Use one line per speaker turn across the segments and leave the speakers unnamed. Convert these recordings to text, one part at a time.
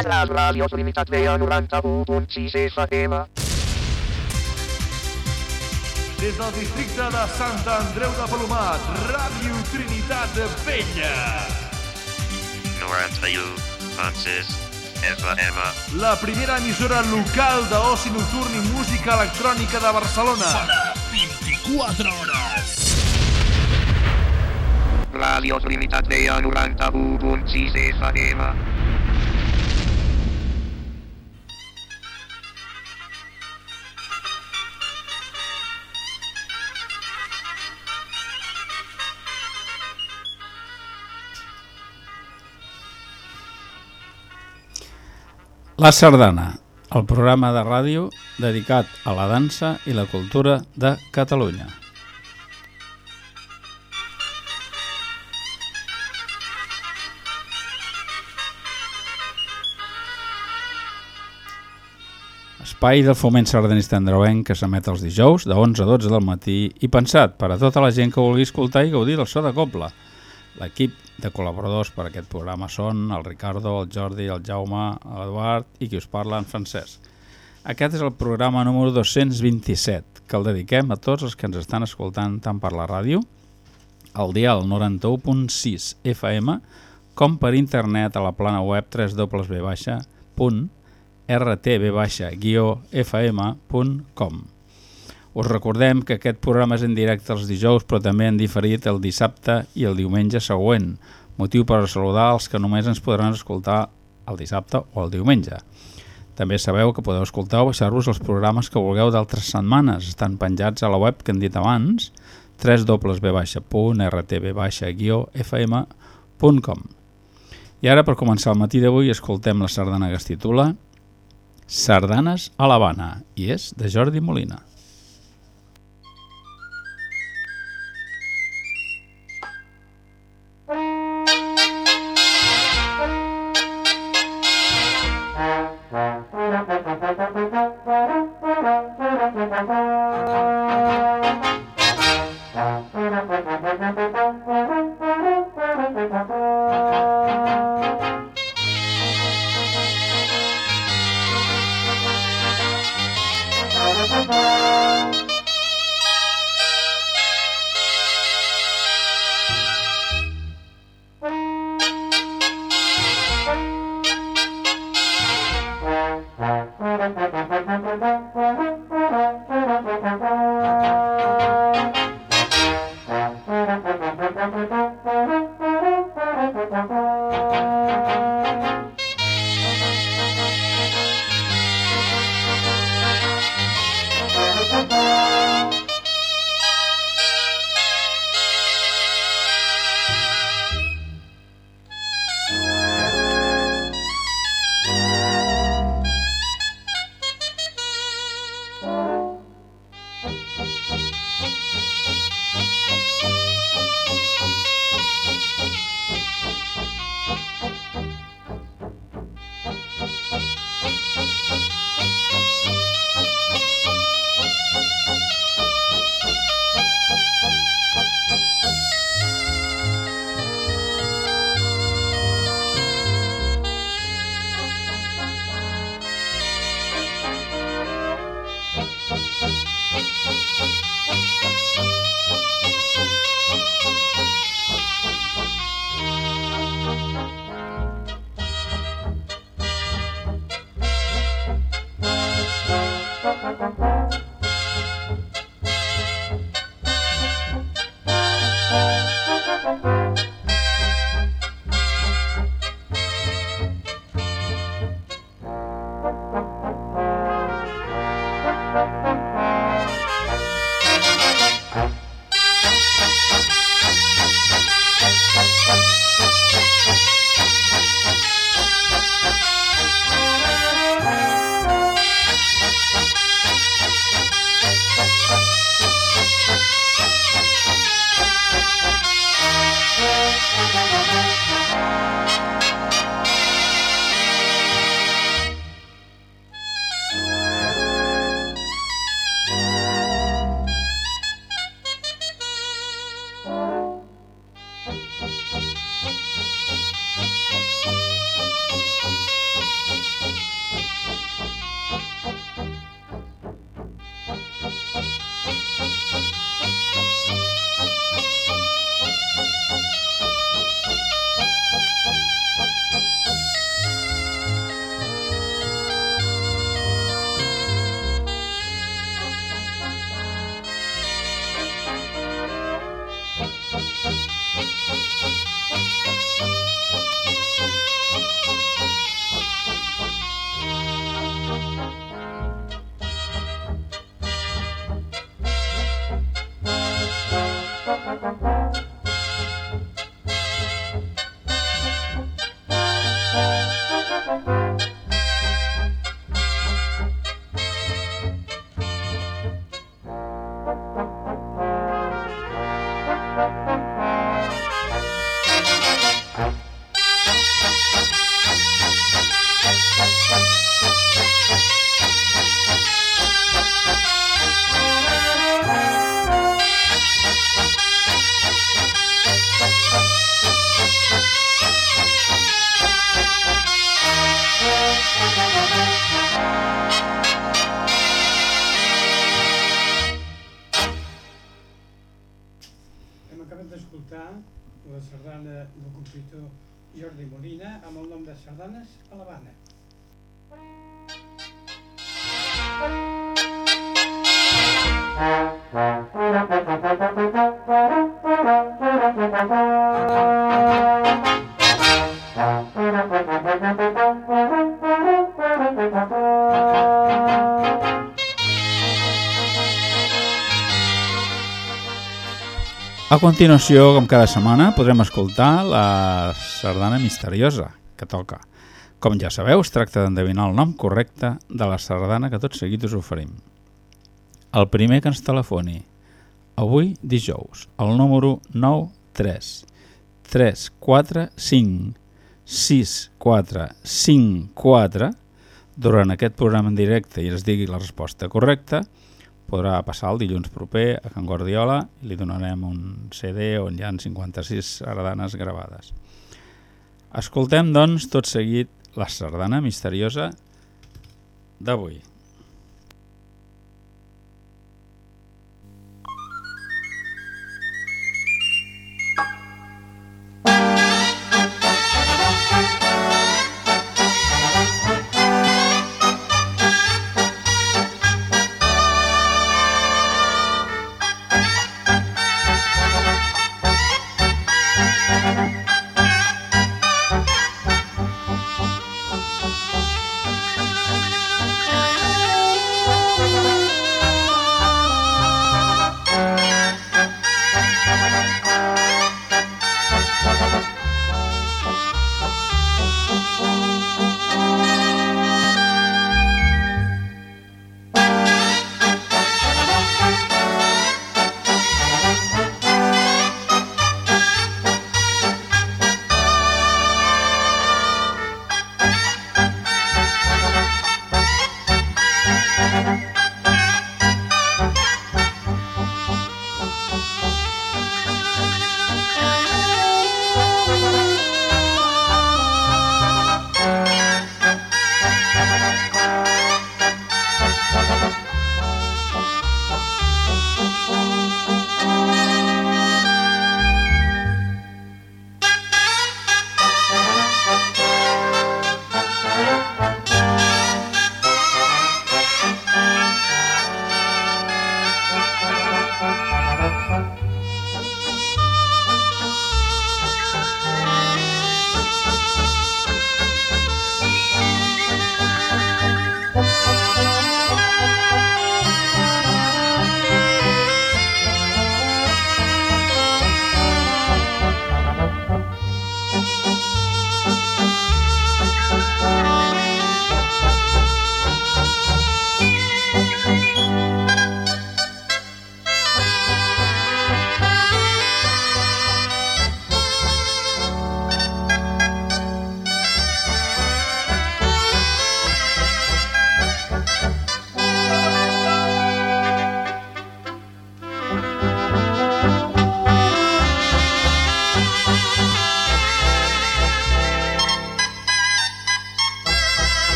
Les ràdios limitat veia 91.6 FM.
Des del districte de Sant Andreu de Palomat, Ràdio Trinitat Vella.
91.6 FM.
La primera emissora local d'oci nocturn i música electrònica de Barcelona.
Sona 24 hores.
Ràdios limitat veia 91.6 FM.
La Sardana, el programa de ràdio dedicat a la dansa i la cultura de Catalunya. Espai del foment sardanista andreuenc que s'emet els dijous de 11 a 12 del matí i pensat per a tota la gent que vulgui escoltar i gaudir del so de coble. L'equip de col·laboradors per a aquest programa són el Ricardo, el Jordi, el Jaume, l'Eduard i qui us parla, en Francesc. Aquest és el programa número 227, que el dediquem a tots els que ens estan escoltant tant per la ràdio, al dial 91.6 FM, com per internet a la plana web www.rtb-fm.com. Us recordem que aquest programa és en directe els dijous, però també en diferit el dissabte i el diumenge següent, motiu per saludar els que només ens podran escoltar el dissabte o el diumenge. També sabeu que podeu escoltar o baixar-vos els programes que vulgueu d'altres setmanes. Estan penjats a la web que hem dit abans, www.rtb-fm.com. I ara, per començar el matí d'avui, escoltem la sardana que es titula Sardanes a l'Havana i és de Jordi Molina.
A
continuació, com cada setmana, podrem escoltar la sardana misteriosa que toca. Com ja sabeu, es tracta d'endevinar el nom correcte de la sardana que tot seguit us oferim. El primer que ens telefoni, avui dijous, el número 93 345 6454 durant aquest programa en directe i ens digui la resposta correcta, podrà passar el dilluns proper a Can Guardiola i li donarem un CD on hi ha 56 sardanes gravades. Escoltem, doncs, tot seguit la sardana misteriosa d'avui.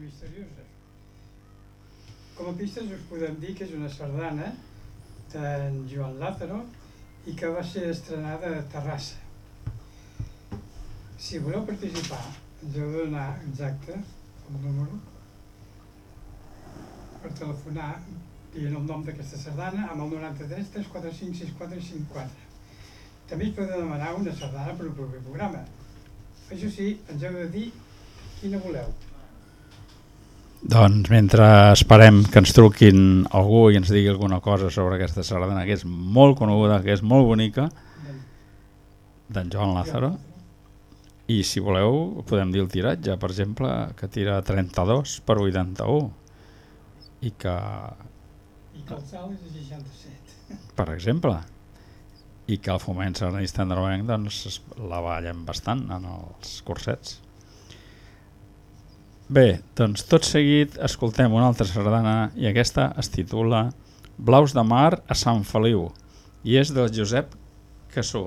Misteriosa. Com a pistes us podem dir que és una sardana d'en Joan Lázaro i que va ser estrenada a Terrassa. Si voleu participar, ens heu de donar exacte el número per telefonar dient el nom d'aquesta sardana amb el 93 345 6454. També es podeu demanar una sardana per al proper programa. Això sí, ens heu de dir quina voleu.
Doncs mentre esperem que ens truquin algú i ens digui alguna cosa sobre aquesta sardana que és molt coneguda, que és molt bonica, d'en Joan Lázaro, i si voleu podem dir el tiratge, per exemple, que tira 32 per 81 i que,
I que el salt és de 67.
per exemple, i que el foment sardanista androvenc doncs, la ballen bastant en els cursets. Bé, doncs tot seguit escoltem una altra sardana i aquesta es titula Blaus de mar a Sant Feliu i és del Josep Cassó.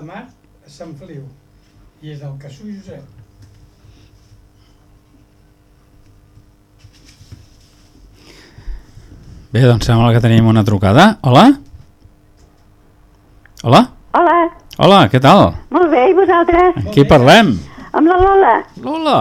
De mar a Sant Feliu i és del Cassú Josep.
Bé, doncs sembla que tenim una trucada. Hola? Hola?
Hola,
Hola, què tal?
molt bé, i vosaltres?
Amb qui parlem?
Amb la Lola?
Lola!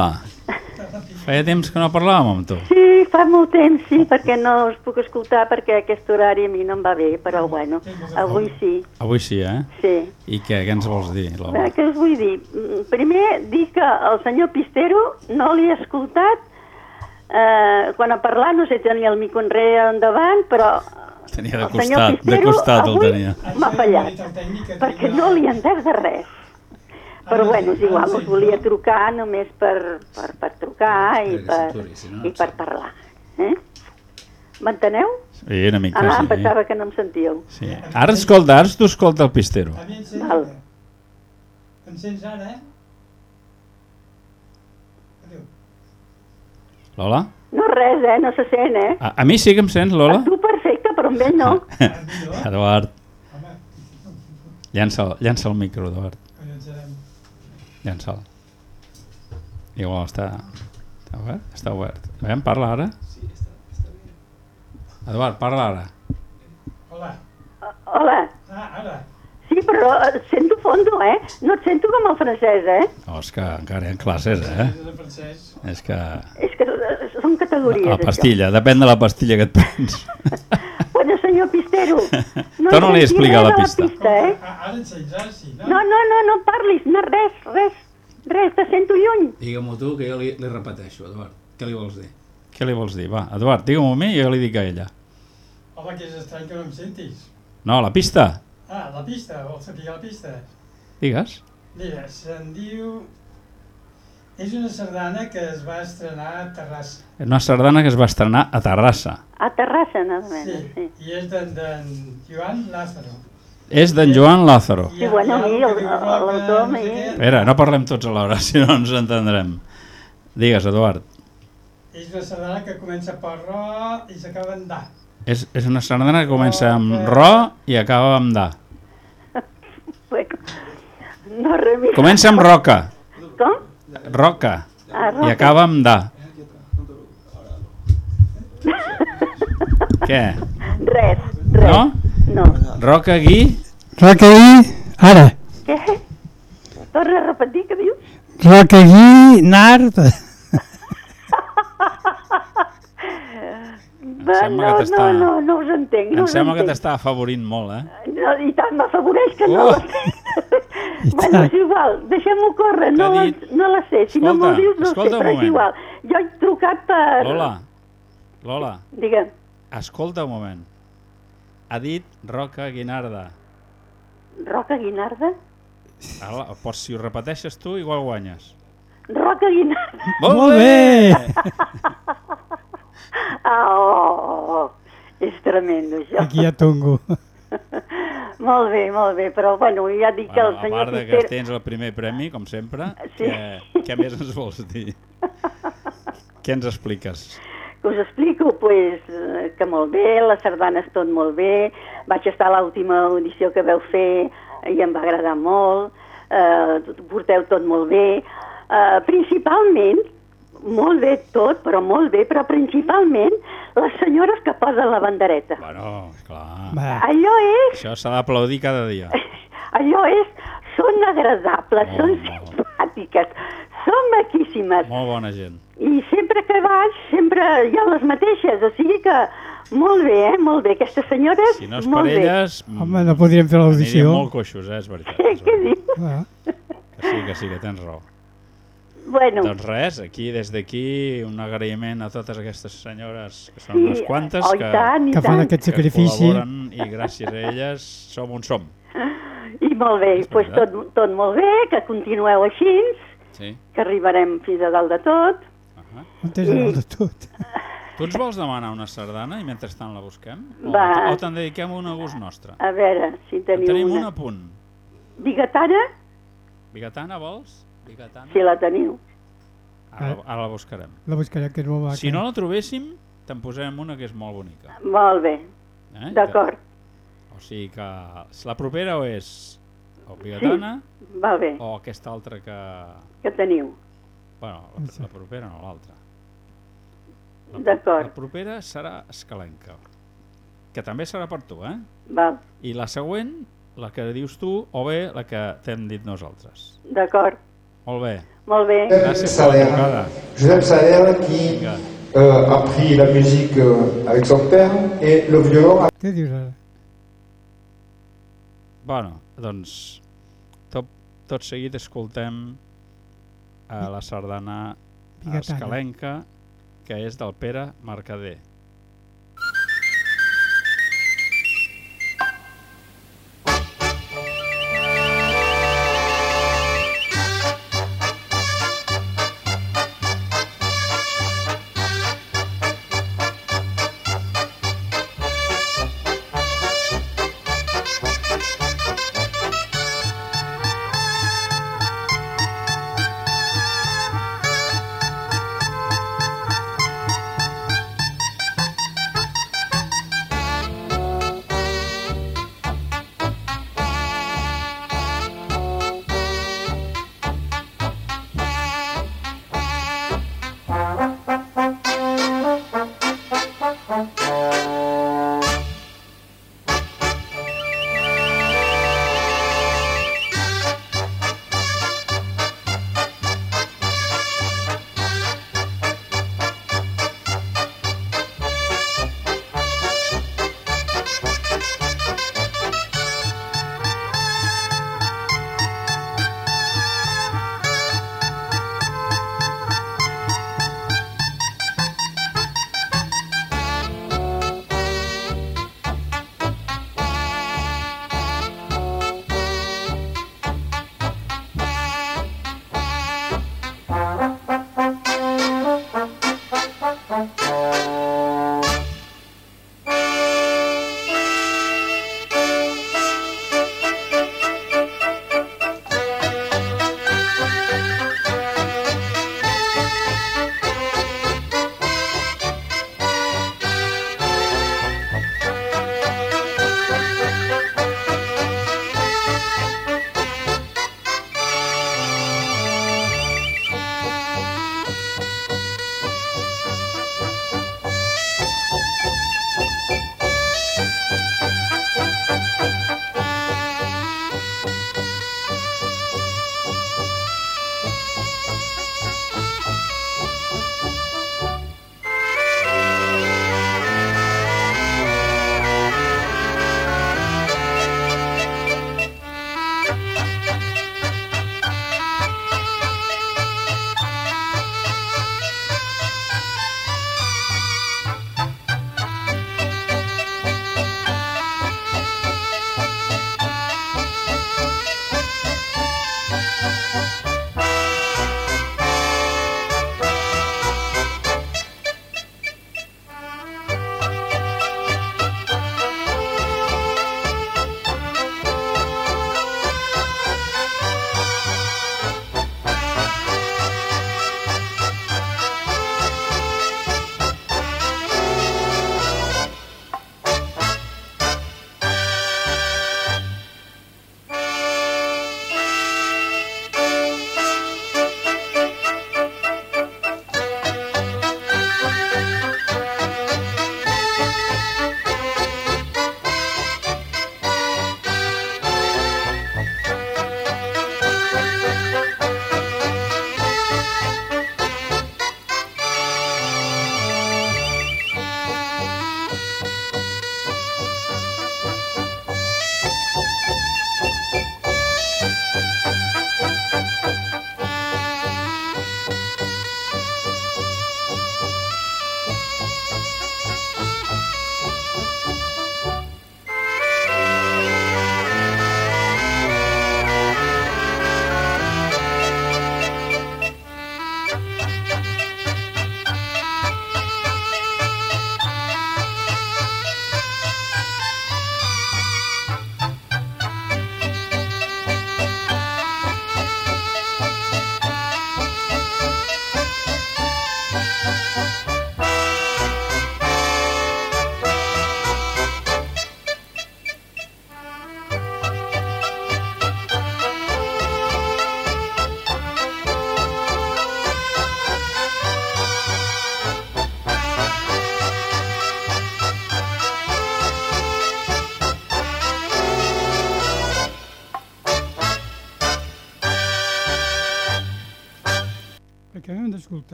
Feia temps que no parlàvem amb tu.
Sí, fa molt temps, sí, perquè no us puc escoltar perquè aquest horari a mi no em va bé, però bueno, avui sí,
Avui sí, eh?
sí.
I què, què ens vols dir, Lola?
Eh, Què us vull dir? Mm, Primer, dir que el senyor Pistero no l'he escoltat eh, quan ha parlat, no sé, tenia el micro enrere endavant, però
Tenia de costat, de
Pistero
costat el
avui
tenia.
m'ha fallat, perquè no li he entès de res. Però bueno, és igual, us volia trucar només per, per, per trucar i per, i per parlar. Eh? M'enteneu?
Sí, una mica,
Ah,
sí.
pensava que no em sentíeu.
sí. Ara escolta, ara tu escolta el pistero.
A mi encens
Val.
ara. Eh? Adéu.
Lola?
No res, eh? No se sent, eh?
A, a mi sí que em sents, Lola?
A tu perfecte, però amb ell no.
Eduard, llança, llança el micro, Eduard. Llança'l. Igual està... Està obert? Està obert. Veiem, parla ara? Sí, està, està bé. Eduard, parla ara.
Hola.
Hola.
Ah, ara.
Sí, però et sento fondo, eh? No et sento com el francès, eh?
Oh, és que encara hi ha classes, eh?
És el francès.
És que...
És que són categories,
La pastilla, depèn de la pastilla que et prens.
Bueno, senyor Pistero, no
Torna-li a
sentim
explicar la pista.
pista, eh?
Ah, ara encens, ara sí. No?
No, no, no, no parlis, no, res, res, res, te sento lluny.
Digue-m'ho tu, que jo li, li repeteixo, Eduard. Què li vols dir? Què li vols dir? Va, Eduard, digue-m'ho a mi i jo li dic a ella.
Home, que és estrany que no em sentis.
No, la pista.
Ah, la pista, vols saber la pista?
Digues.
Mira, se'n diu... És una sardana que es va estrenar a Terrassa.
És una sardana que es va estrenar a Terrassa.
A Terrassa, nada
Sí,
menys, sí.
i és d'en Joan Lázaro.
És d'en Joan Lázaro.
Sí, bueno, l'autor, mi-
Espera, no parlem tots alhora, si no ens entendrem. Digues, Eduard.
És una sardana que comença per ro i s'acaba en da.
És, és una sardana que comença amb ro i acaba amb da.
No.
Comença amb roca,
Com?
roca,
Ah,
i
roca.
acaba amb da. Què?
Res, res.
No?
No.
Roca, gui,
Rocaí, ara,
Què? Torna a repetir, què dius?
Rocaí, Nart,
Va,
sembla
no,
que
no, no, no us entenc. No
em
us
sembla que
entenc.
t'està afavorint molt, eh?
No, I tant, m'afavoreix que no
Oh!
sé. bueno, és igual, deixem-ho córrer, no, la,
dit-
no la sé. Si no
Escolta,
m'ho dius, no
escolta
sé,
un
però és
moment.
igual. Jo he trucat per...
Lola, Lola,
Digue'm,
escolta un moment. Ha dit Roca Guinarda.
Roca Guinarda?
Ara, pues, si ho repeteixes tu, igual guanyes.
Roca Guinarda.
Molt bé!
Ah, oh. És tremendo, això.
Aquí a Tongo.
molt bé, molt bé, però bueno, ja dic que el
Bueno, a
senyor
part de que tens el primer premi, com sempre,
Sí.
què, què més ens vols dir? què ens expliques?
Que us explico pues, eh, que molt bé, la sardana és tot molt bé, vaig estar a l'última audició que veu fer i em va agradar molt, eh, porteu tot molt bé. Eh, principalment, Molt bé tot, però molt bé, però principalment les senyores que posen la bandereta.
Bueno, clar.
Va,
Allò és,
Això s'ha d'aplaudir cada dia.
allò és, són agradables,
Molt,
són
molt.
simpàtiques, són maquíssimes.
Molt bona gent.
I sempre que vaig, sempre hi ha les mateixes, o sigui que molt bé, eh? Molt bé. Aquestes senyores,
Si no és per
molt bé.
elles, mm,
home, no podríem fer
aniríem
l'audició.
molt coixos, eh? És veritat. És
Què dius?
Clar.
Que sí, que sí, que tens raó.
Bueno,
Doncs res, aquí, des d'aquí, un agraïment a totes aquestes senyores, que són
sí,
unes quantes,
oh,
que,
tant,
Que fan
tant.
aquest
que
sacrifici.
col·laboren i gràcies a elles som on som.
I molt bé, doncs
veritat.
tot, tot molt bé, que continueu així,
Sí.
que arribarem fins a dalt de tot.
-huh.
On el de tot?
Tu ens vols demanar una sardana i mentrestant la busquem? O,
Va.
o te'n dediquem una a gust nostre?
A veure si
En
teniu
tenim
una.
una a punt.
Bigatana,
Bigatana, vols? Bigatana?
si la teniu.
Ara, ara la buscarem.
La buscarem, que és molt maca.
Si no la trobéssim, te'n posarem una que és molt bonica.
Molt bé,
Eh?
d'acord.
Que- O sigui que la propera o és o Bigatana
Va bé,
o aquesta altra que...
que teniu.
Bueno, la, la propera no, l'altra. La,
D'acord.
La propera serà Escalenca, que també serà per tu, eh?
Val,
I la següent, la que dius tu, o bé la que t'hem dit nosaltres.
d'acord.
Molt bé.
Molt bé.
Gràcies per la
Saler,
trucada.
Joseph Saler qui
Vinga.
euh, a pris la musique euh, avec son père et le violon
Què dius ara?
Bueno, doncs tot, tot seguit escoltem a la sardana escalenca que és del Pere Mercader.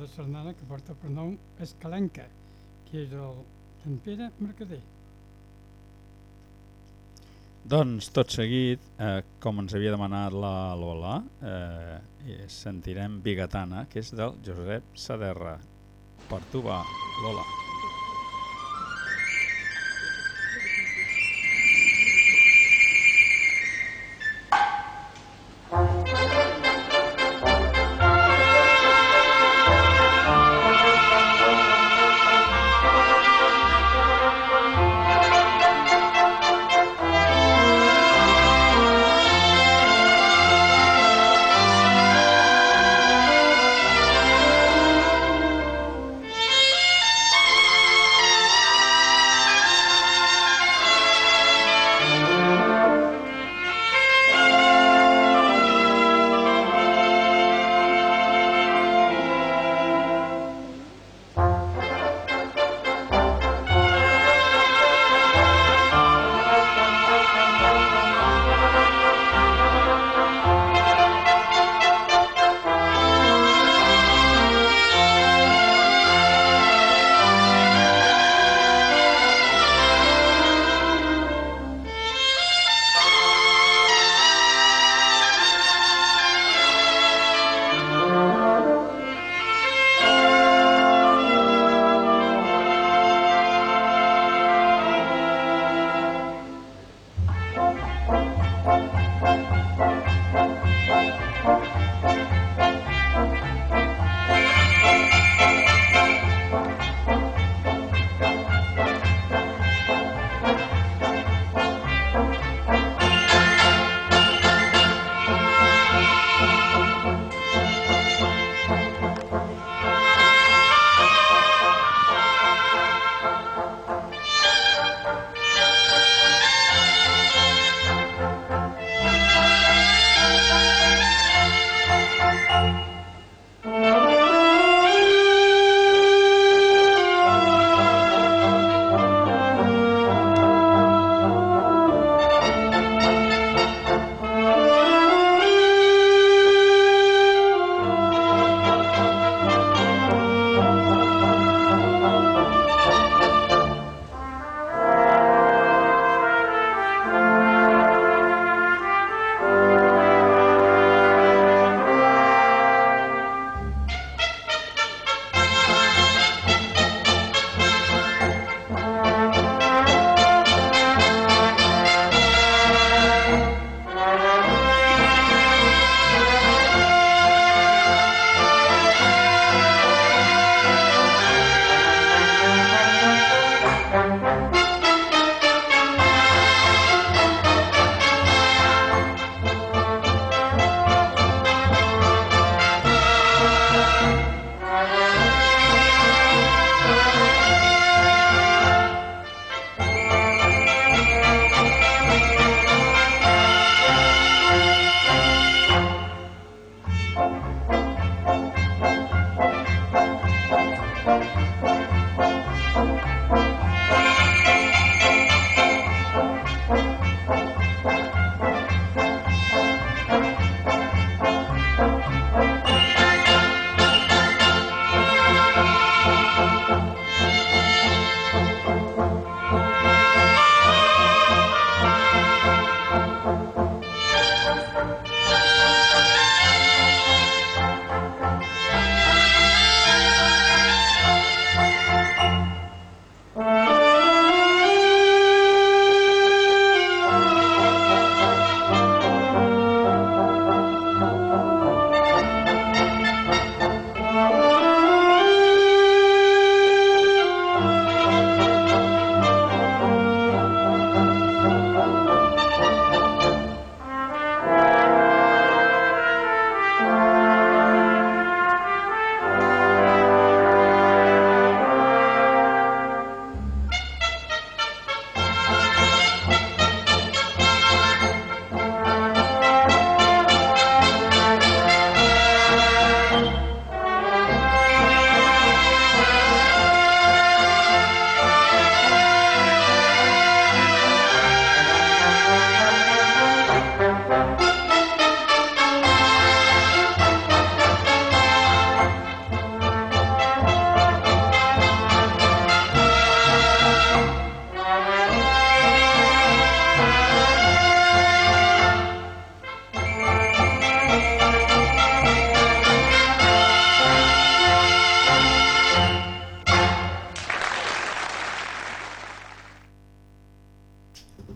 La sardana que porta per nom Escalenca, que és el d'en Pere Mercader.
Doncs tot seguit, eh, com ens havia demanat la Lola, eh, i sentirem Bigatana, que és del Josep Saderra. Per tu va, Lola.
Thank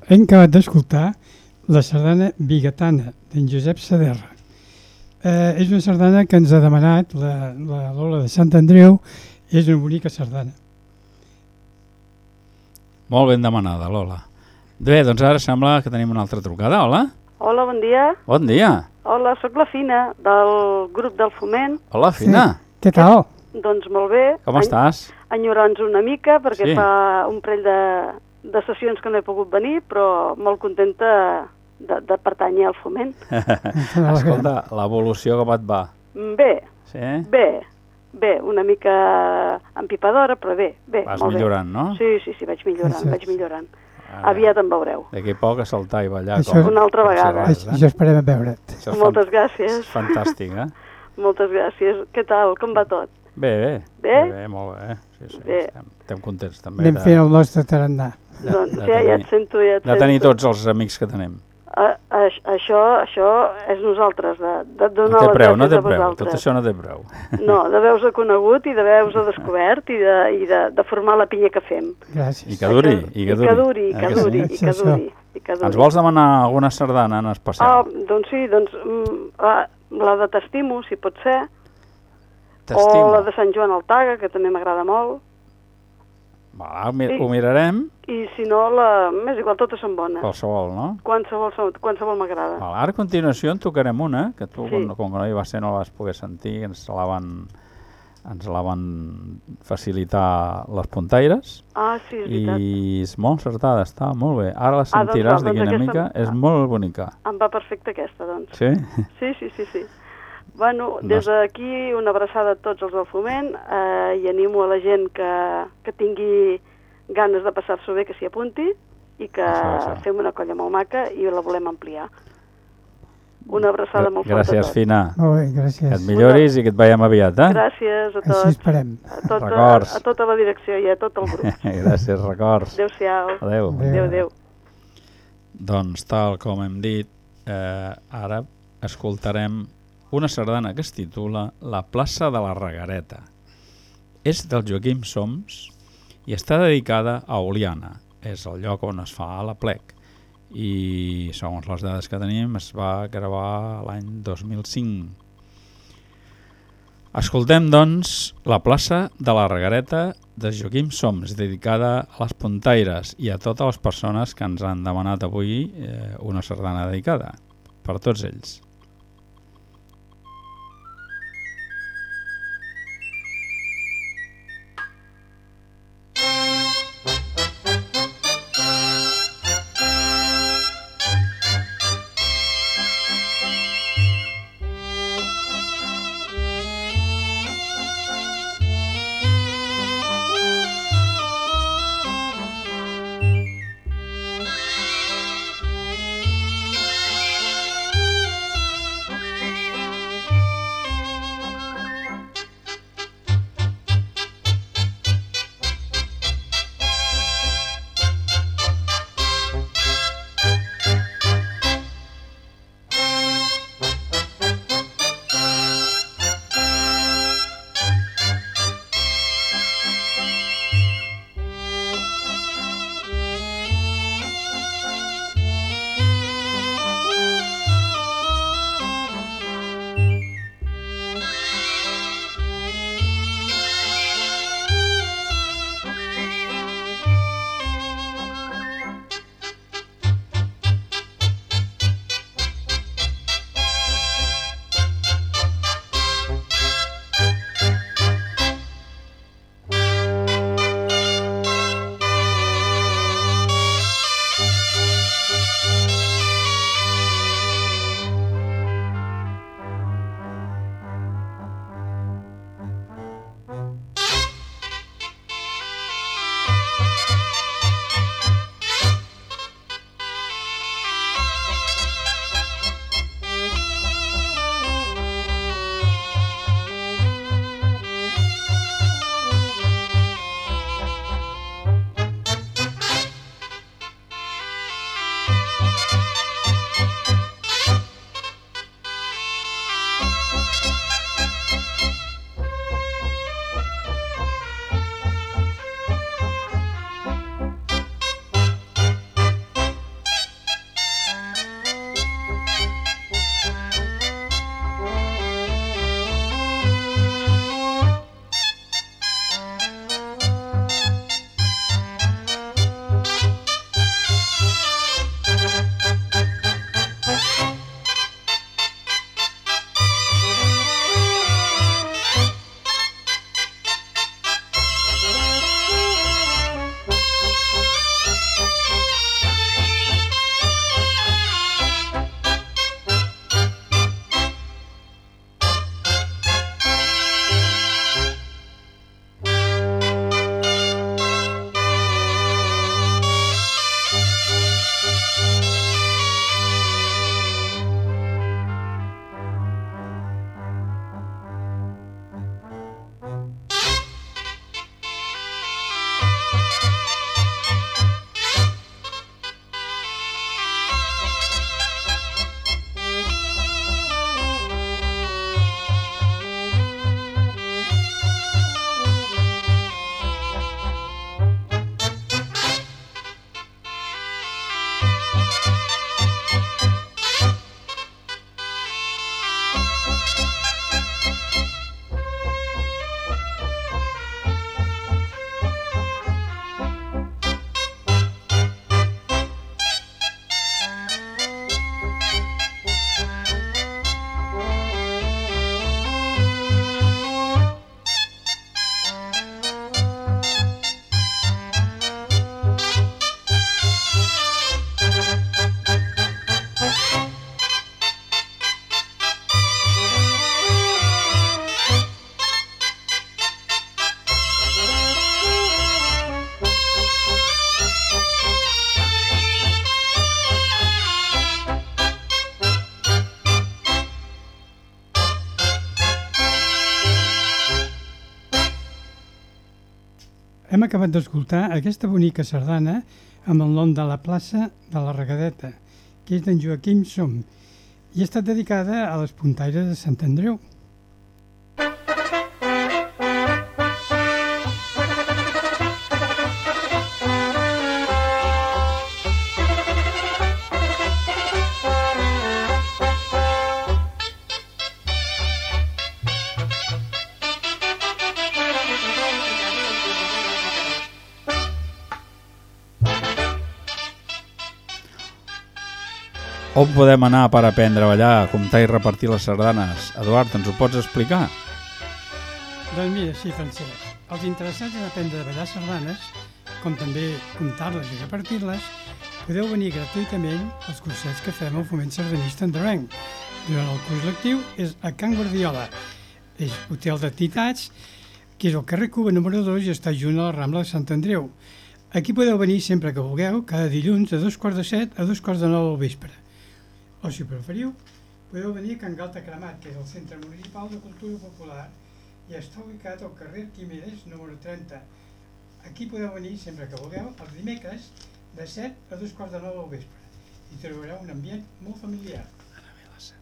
hem acabat d'escoltar la sardana bigatana d'en Josep Saderra. Eh, és una sardana que ens ha demanat la, la Lola de Sant Andreu, és una bonica sardana.
Molt ben demanada, Lola. Bé, doncs ara sembla que tenim una altra trucada. Hola?
Hola, bon dia.
Bon dia.
Hola, sóc la Fina, del grup del Foment.
Hola, Fina.
Què tal?
Doncs molt bé.
Com estàs?
Enyorant una mica, perquè
Sí.
fa un parell de, de sessions que no he pogut venir, però molt contenta de, de pertànyer al Foment.
Escolta, l'evolució com et va?
Mm, Bé,
Sí?
bé, bé, una mica empipadora, però bé, bé.
Vas
molt bé.
millorant, no?
Sí, sí, sí, vaig millorant,
és-
vaig millorant.
Ah,
Aviat em veureu.
D'aquí a poc a saltar i ballar.
Això-
Una altra
com
vegada.
xerrades,
Això, això esperem a veure't.
Això
Moltes
fan-
gràcies.
És fantàstic, eh?
Moltes gràcies. Què tal? Com va tot?
Bé, bé.
Bé?
Bé, molt bé. Sí, sí,
Bé.
Estem, estem contents també
Anem
de,
fent el nostre tarannà.
de,
doncs
de,
ja, ja
tenir,
et sento, ja et
de tenir
sento.
tots els amics que tenim.
A, a, això, això és nosaltres, de, de donar
No preu, no té
a
preu. Tot això no té preu.
No, d'haver-vos conegut i d'haver-vos descobert i, de, i de, de formar la pinya que fem.
Gràcies.
I que duri, i que
I
duri.
que duri, i
Eh
que duri, i que duri. I que duri.
Ens vols demanar alguna sardana en
Ah,
especial?
doncs sí, doncs mm, la, la de T'estimo, si pot ser, o la de Sant Joan Altaga, que també m'agrada molt,
Va, mi
Sí.
ho mirarem,
i si no, la... m'és igual, totes són bones.
qualsevol, no?
Qualsevol, qualsevol m'agrada.
Ara a continuació en tocarem una, que tu,
Sí.
com, com que no hi va ser, no la vas poder sentir, ens la van, ens la van facilitar les puntaires,
Ah, sí, és veritat.
i és molt encertada, està molt bé. Ara la
Ah, doncs
sentiràs
val,
d'aquí
doncs
una
aquesta-
mica, és molt bonica.
Em va perfecte aquesta, doncs.
Sí?
Sí, sí, sí, sí. Bueno,
No
des d'aquí una abraçada a tots els del foment eh, i animo a la gent que, que tingui ganes de passar-s'ho bé que s'hi apunti i que
Això, això.
fem una colla molt maca i la volem ampliar. Una abraçada molt forta a
Gràcies,
tots.
Fina.
Molt bé,
Que et
gràcies.
milloris i que et veiem aviat, eh?
Gràcies a
Així
tots,
esperem.
a tota,
Records.
a tota la direcció i a tot el grup.
Gràcies, records.
Adéu-siau.
Adéu.
Adéu.
Adéu, adéu.
Doncs tal com hem dit, eh, ara escoltarem una sardana que es titula La plaça de la Regareta. És del Joaquim Soms i està dedicada a Oliana. És el lloc on es fa la plec. I segons les dades que tenim es va gravar l'any 2005. Escoltem, doncs, la plaça de la Regareta de Joaquim Soms, dedicada a les puntaires i a totes les persones que ens han demanat avui eh, una sardana dedicada. Per tots ells.
Acabat d'escoltar aquesta bonica sardana amb el nom de la plaça de la Regadeta, que és d'en Joaquim Som, i ha estat dedicada a les puntaires de Sant Andreu.
On podem anar per aprendre a ballar, comptar i repartir les sardanes? Eduard, ens ho pots explicar?
Doncs mira, sí, Francesc. Els interessats en aprendre a ballar sardanes, com també comptar-les i repartir-les, podeu venir gratuïtament als cursets que fem al Foment Sardanista Andorrenc. Durant el curs lectiu és a Can Guardiola, és hotel d'activitats, que és el carrer Cuba número 2 i està junt a la Rambla de Sant Andreu. Aquí podeu venir sempre que vulgueu, cada dilluns de dos quarts de set a dos quarts de nou al vespre o si preferiu, podeu venir a Can Galta Cremat, que és el Centre Municipal de Cultura Popular i està ubicat al carrer Quimeres, número 30. Aquí podeu venir sempre que vulgueu, els dimecres, de 7 a 2 quarts de 9 al vespre. I trobareu un ambient molt familiar.
Ara ve la 7.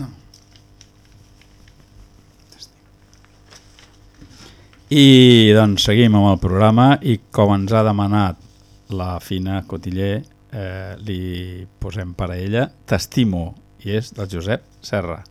No. I doncs seguim amb el programa i com ens ha demanat la Fina Cotiller, eh, li posem per a ella T'estimo, i és del Josep Serra.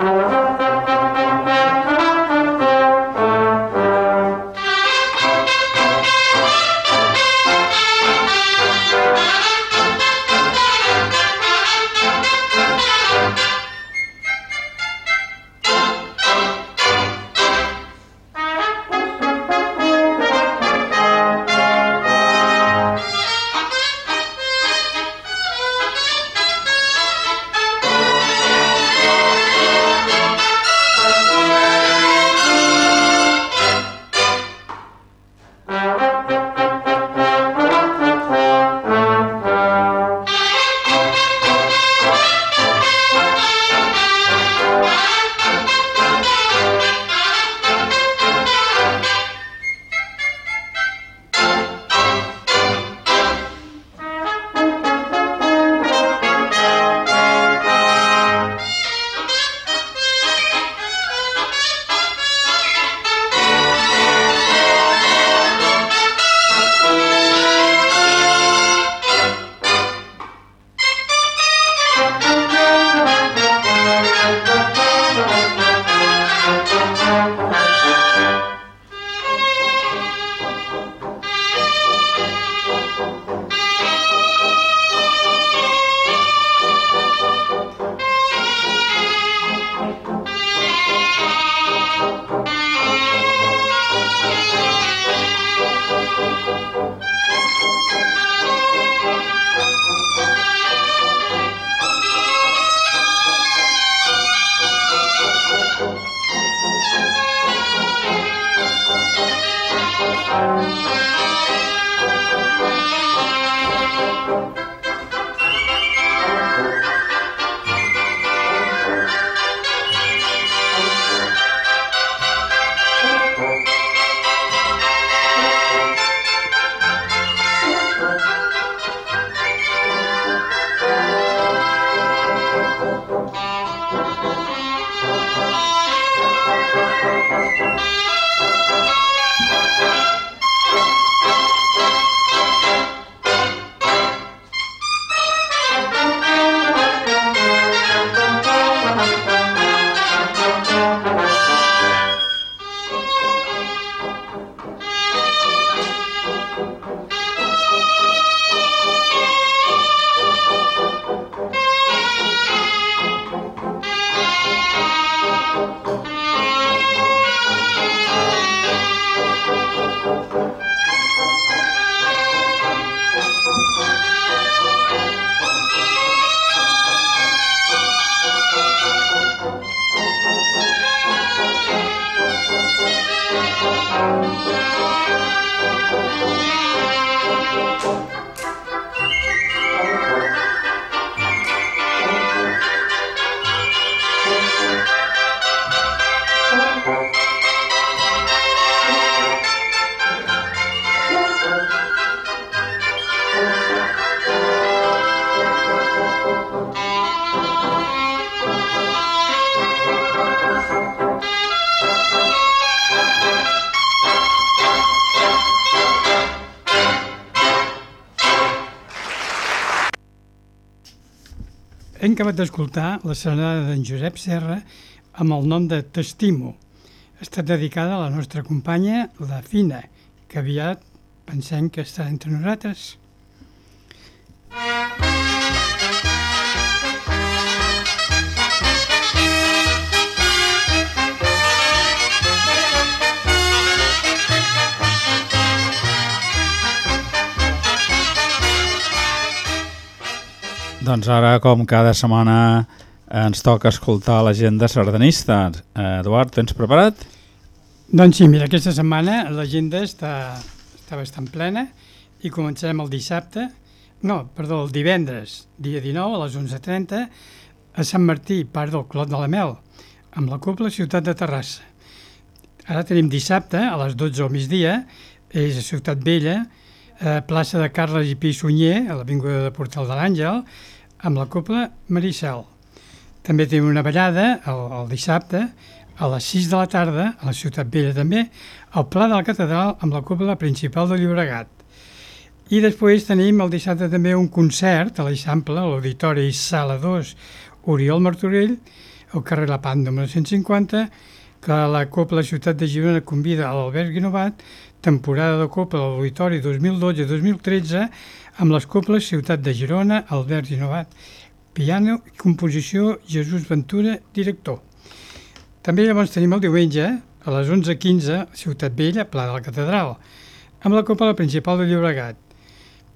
Thank Música hem acabat d'escoltar la sardana d'en Josep Serra amb el nom de T'estimo. Està dedicada a la nostra companya, la Fina, que aviat pensem que està entre nosaltres.
Doncs ara, com cada setmana, ens toca escoltar l'agenda sardanista. Eh, Eduard, tens preparat?
Doncs sí, mira, aquesta setmana l'agenda està, està bastant plena i començarem el dissabte, no, perdó, el divendres, dia 19 a les 11.30, a Sant Martí, part del Clot de la Mel, amb la Copla Ciutat de Terrassa. Ara tenim dissabte, a les 12 al migdia, és a Ciutat Vella, a plaça de Carles i Pi Sunyer, a l'Avinguda de Portal de l'Àngel, amb la Copla Maricel. També tenim una ballada el, el dissabte a les 6 de la tarda, a la Ciutat Vella també, al Pla de la Catedral amb la Copla Principal de Llobregat. I després tenim el dissabte també un concert a l'Eixample, a l'Auditori Sala 2, Oriol Martorell, al carrer La Pan número 150, que la Copla Ciutat de Girona convida a l'Albert Guinovat, temporada de Copla de l'Auditori 2012-2013, amb les coples Ciutat de Girona, Albert Ginovat, piano i composició Jesús Ventura, director. També llavors tenim el diumenge, a les 11.15, Ciutat Vella, Pla de la Catedral, amb la Copa Principal de Llobregat.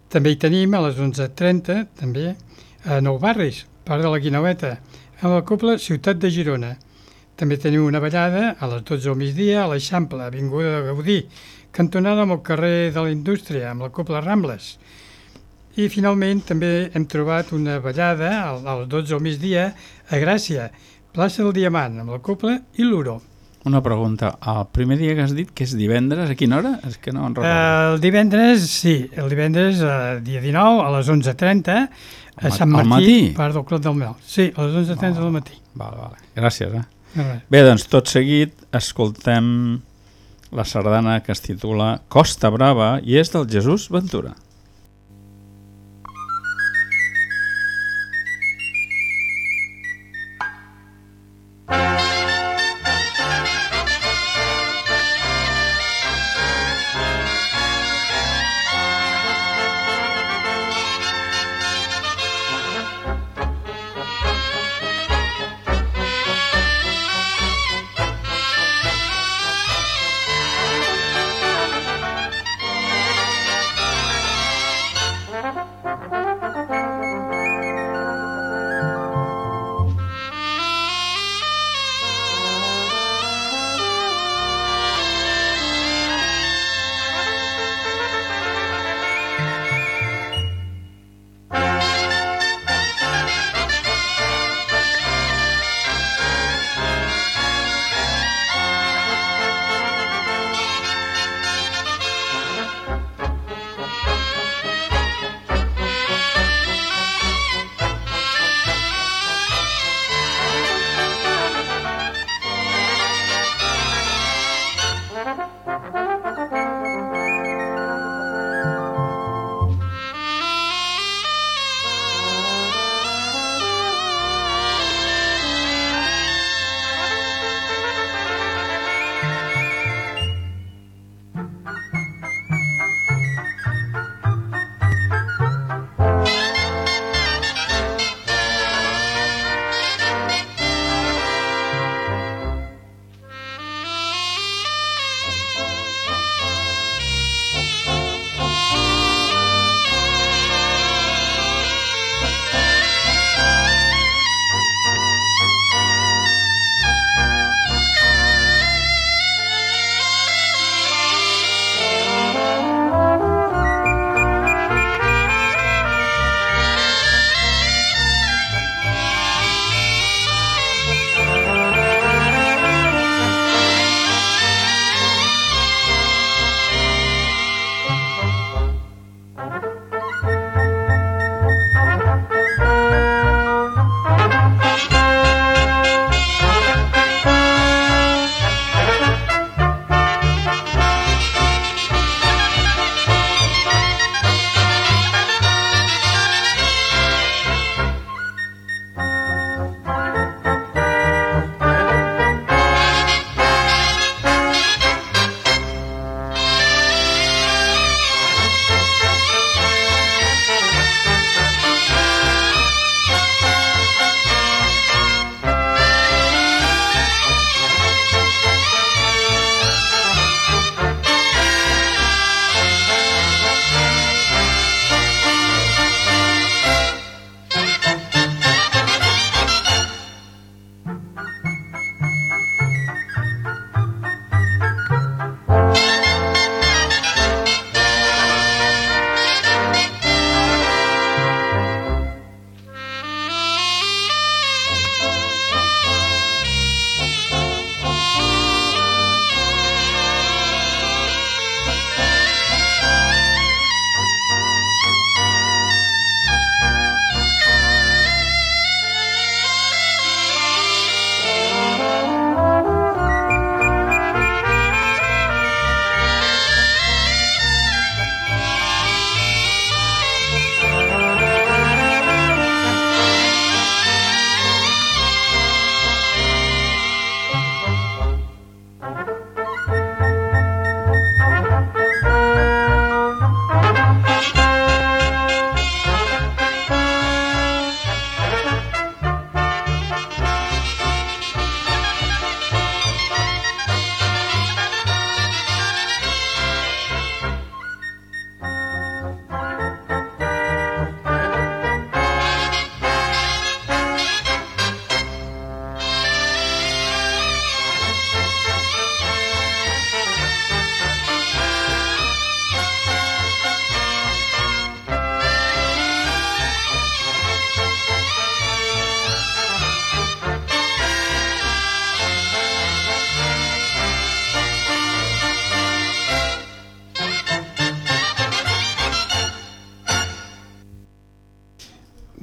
També hi tenim a les 11.30, també, a Nou Barris, part de la Guinaueta, amb la Copla Ciutat de Girona. També tenim una ballada a les 12 del migdia a l'Eixample, Avinguda de Gaudí, cantonada amb el carrer de la Indústria, amb la Copla Rambles. I finalment també hem trobat una ballada a les 12 al migdia a Gràcia, plaça del Diamant, amb la Copla i l'Uro.
Una pregunta. El primer dia que has dit que és divendres, a quina hora? És que no en recordo.
El divendres, sí, el divendres, eh, dia 19, a les 11.30, a Sant Martí,
matí?
part del Clot del Mel. Sí, a les 11.30 del matí.
Val, val. Gràcies, eh? Bé, doncs tot seguit escoltem la sardana que es titula Costa Brava i és del Jesús Ventura.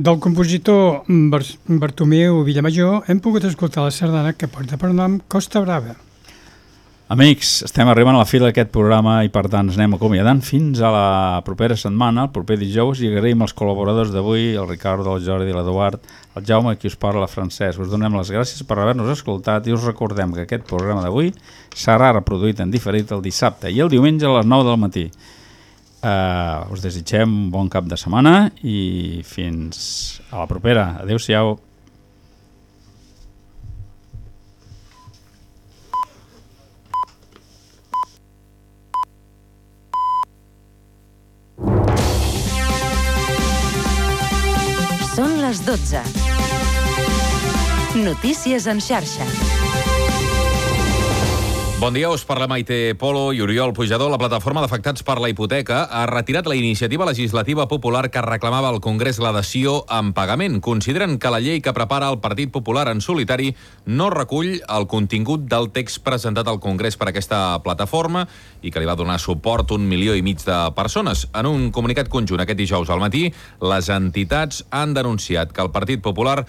Del compositor Bar- Bartomeu Villamajor hem pogut escoltar la sardana que porta per nom Costa Brava.
Amics, estem arribant a la fi d'aquest programa i per tant ens anem acomiadant fins a la propera setmana, el proper dijous, i agraïm els col·laboradors d'avui, el Ricardo, el Jordi, l'Eduard, el Jaume, qui us parla, la Francesc. Us donem les gràcies per haver-nos escoltat i us recordem que aquest programa d'avui serà reproduït en diferit el dissabte i el diumenge a les 9 del matí. Uh, us desitgem un bon cap de setmana i fins a la propera. Adéu-siau.
Són les 12. Notícies en xarxa.
Bon dia, us parla Maite Polo i Oriol Pujador. La plataforma d'afectats per la hipoteca ha retirat la iniciativa legislativa popular que reclamava al Congrés la dació en pagament. Consideren que la llei que prepara el Partit Popular en solitari no recull el contingut del text presentat al Congrés per aquesta plataforma i que li va donar suport un milió i mig de persones. En un comunicat conjunt aquest dijous al matí, les entitats han denunciat que el Partit Popular